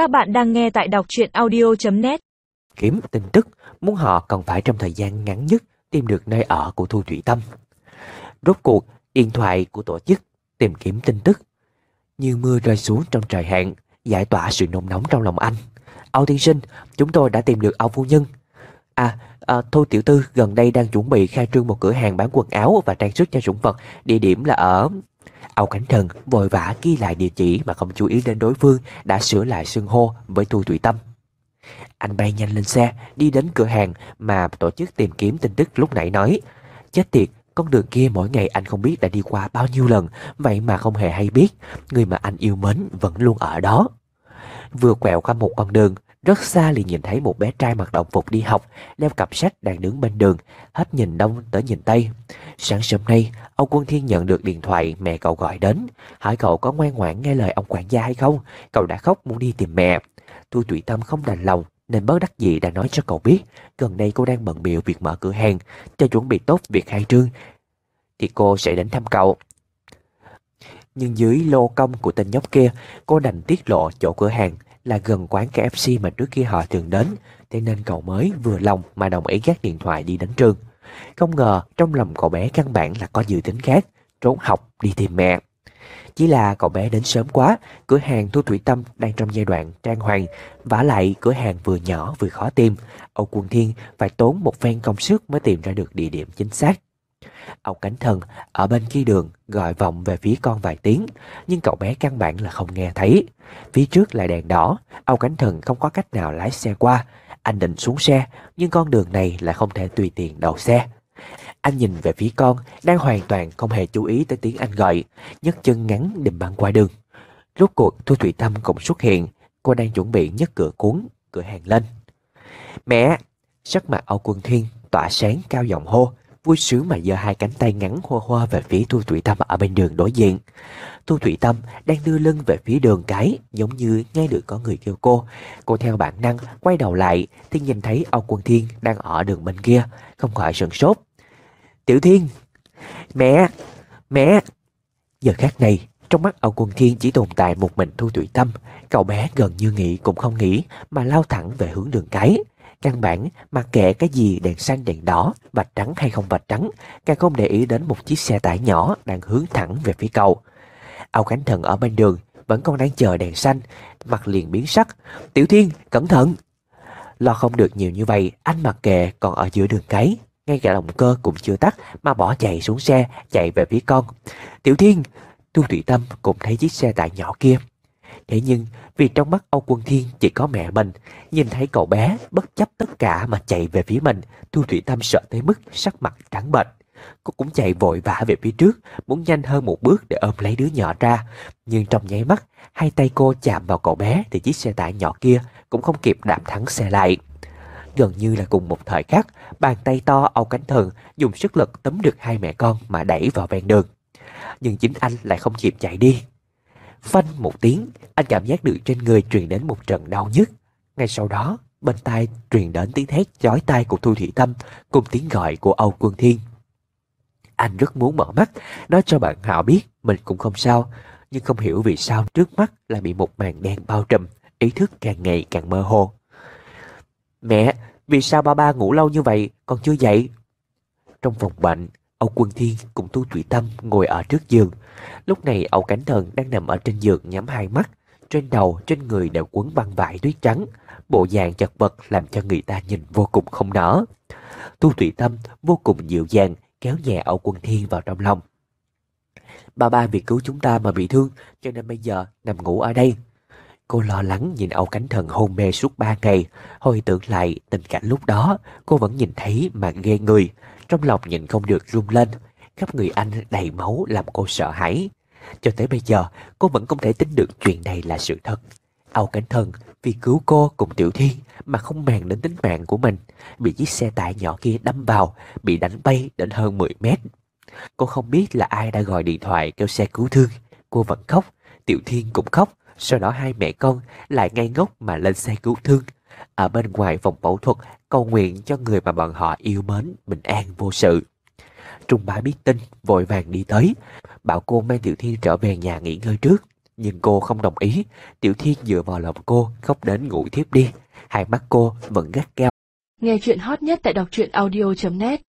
Các bạn đang nghe tại đọc truyện audio.net Kiếm tin tức, muốn họ còn phải trong thời gian ngắn nhất tìm được nơi ở của Thu Thủy Tâm. Rốt cuộc, điện thoại của tổ chức tìm kiếm tin tức. Như mưa rơi xuống trong trời hạn, giải tỏa sự nôn nóng trong lòng anh. Âu tiên sinh, chúng tôi đã tìm được Âu phu nhân. À, à, Thu tiểu tư gần đây đang chuẩn bị khai trương một cửa hàng bán quần áo và trang sức cho sủng vật. Địa điểm là ở... Âu Cảnh Thần vội vã ghi lại địa chỉ mà không chú ý đến đối phương đã sửa lại xưng hô với Thu Thủy Tâm. Anh bay nhanh lên xe, đi đến cửa hàng mà tổ chức tìm kiếm tin tức lúc nãy nói. Chết tiệt, con đường kia mỗi ngày anh không biết đã đi qua bao nhiêu lần, vậy mà không hề hay biết, người mà anh yêu mến vẫn luôn ở đó. Vừa quẹo qua một con đường, rất xa liền nhìn thấy một bé trai mặc đồng phục đi học, đeo cặp sách đang đứng bên đường, hết nhìn đông tới nhìn tây. Sáng sớm nay, ông Quân Thiên nhận được điện thoại mẹ cậu gọi đến, hỏi cậu có ngoan ngoãn nghe lời ông quản gia hay không. Cậu đã khóc muốn đi tìm mẹ. Thu Thủy Tâm không đành lòng nên bất đắc dĩ đã nói cho cậu biết gần đây cô đang bận biểu việc mở cửa hàng, cho chuẩn bị tốt việc khai trương thì cô sẽ đến thăm cậu. Nhưng dưới lô công của tên nhóc kia, cô đành tiết lộ chỗ cửa hàng là gần quán KFC mà trước kia họ thường đến, thế nên cậu mới vừa lòng mà đồng ý gác điện thoại đi đến trường. Không ngờ trong lòng cậu bé căn bản là có dự tính khác, trốn học đi tìm mẹ. Chỉ là cậu bé đến sớm quá, cửa hàng Thu Thủy Tâm đang trong giai đoạn trang hoàng, vả lại cửa hàng vừa nhỏ vừa khó tìm. Âu Quân Thiên phải tốn một phen công sức mới tìm ra được địa điểm chính xác. Âu Cánh Thần ở bên kia đường gọi vọng về phía con vài tiếng, nhưng cậu bé căn bản là không nghe thấy. Phía trước là đèn đỏ, Âu Cánh Thần không có cách nào lái xe qua. Anh định xuống xe, nhưng con đường này là không thể tùy tiện đậu xe. Anh nhìn về phía con, đang hoàn toàn không hề chú ý tới tiếng anh gọi, nhấc chân ngắn định băng qua đường. Rốt cuộc Thu Thủy Tâm cũng xuất hiện, cô đang chuẩn bị nhấc cửa cuốn, cửa hàng lên. Mẹ! Sắc mặt Âu Quân Thiên tỏa sáng cao giọng hô, vui sướng mà giơ hai cánh tay ngắn hoa hoa về phía Thu Thủy Tâm ở bên đường đối diện. Thu Thủy Tâm đang đưa lưng về phía đường cái, giống như nghe được có người kêu cô. Cô theo bản năng quay đầu lại thì nhìn thấy Âu Quân Thiên đang ở đường bên kia, không khỏi sửng sốt. Tiểu Thiên! Mẹ! Mẹ! Giờ khác này, trong mắt Âu Quân Thiên chỉ tồn tại một mình Thu Thủy Tâm. Cậu bé gần như nghĩ cũng không nghĩ mà lao thẳng về hướng đường cái. Căn bản mặc kệ cái gì đèn xanh đèn đỏ, vạch trắng hay không vạch trắng, càng không để ý đến một chiếc xe tải nhỏ đang hướng thẳng về phía cầu. ao cánh Thần ở bên đường vẫn còn đang chờ đèn xanh, mặt liền biến sắc. Tiểu Thiên, cẩn thận! Lo không được nhiều như vậy, anh mặc kệ còn ở giữa đường cái, ngay cả động cơ cũng chưa tắt mà bỏ chạy xuống xe, chạy về phía con. Tiểu Thiên, thu Thủy Tâm cũng thấy chiếc xe tải nhỏ kia. Thế nhưng vì trong mắt Âu Quân Thiên chỉ có mẹ mình, nhìn thấy cậu bé bất chấp tất cả mà chạy về phía mình, Thu Thủy Tâm sợ tới mức sắc mặt trắng bệch. Cô cũng chạy vội vã về phía trước, muốn nhanh hơn một bước để ôm lấy đứa nhỏ ra. Nhưng trong nháy mắt, hai tay cô chạm vào cậu bé thì chiếc xe tải nhỏ kia cũng không kịp đạp thắng xe lại. Gần như là cùng một thời khắc, bàn tay to Âu Cánh Thần dùng sức lực tấm được hai mẹ con mà đẩy vào ven đường. Nhưng chính anh lại không chịu chạy đi. Phanh một tiếng, anh cảm giác được trên người truyền đến một trận đau nhức. Ngay sau đó, bên tai truyền đến tiếng thét chói tai của Thu Thủy Tâm cùng tiếng gọi của Âu Quân Thiên. Anh rất muốn mở mắt, nói cho bạn Hạo biết mình cũng không sao, nhưng không hiểu vì sao trước mắt lại bị một màn đen bao trùm, ý thức càng ngày càng mơ hồ. Mẹ, vì sao ba ba ngủ lâu như vậy còn chưa dậy? Trong phòng bệnh, Âu Quân Thiên cùng Tu Thủy Tâm ngồi ở trước giường. Lúc này Âu Cảnh Thần đang nằm ở trên giường nhắm hai mắt. Trên đầu, trên người đều quấn băng vải tuyết trắng. Bộ dạng chật vật làm cho người ta nhìn vô cùng không nở. Tu Thủy Tâm vô cùng dịu dàng kéo nhẹ Âu Quân Thiên vào trong lòng. Ba ba vì cứu chúng ta mà bị thương cho nên bây giờ nằm ngủ ở đây. Cô lo lắng nhìn Âu Cánh Thần hôn mê suốt ba ngày, hồi tưởng lại tình cảnh lúc đó, cô vẫn nhìn thấy mà ghê người, trong lòng nhìn không được run lên, khắp người anh đầy máu làm cô sợ hãi. Cho tới bây giờ, cô vẫn không thể tin được chuyện này là sự thật. Âu Cánh Thần vì cứu cô cùng Tiểu Thiên mà không màng đến tính mạng của mình, bị chiếc xe tải nhỏ kia đâm vào, bị đánh bay đến hơn 10 mét. Cô không biết là ai đã gọi điện thoại kêu xe cứu thương, cô vẫn khóc, Tiểu Thiên cũng khóc, sau đó hai mẹ con lại ngay ngốc mà lên xe cứu thương. Ở bên ngoài phòng phẫu thuật cầu nguyện cho người mà bọn họ yêu mến bình an vô sự. Trung bá biết tin, vội vàng đi tới, bảo cô mang Tiểu Thiên trở về nhà nghỉ ngơi trước. Nhưng cô không đồng ý, Tiểu Thiên dựa vào lòng cô, khóc đến ngủ thiếp đi. Hai mắt cô vẫn gắt gao. Nghe chuyện hot nhất tại đọc truyện audio.net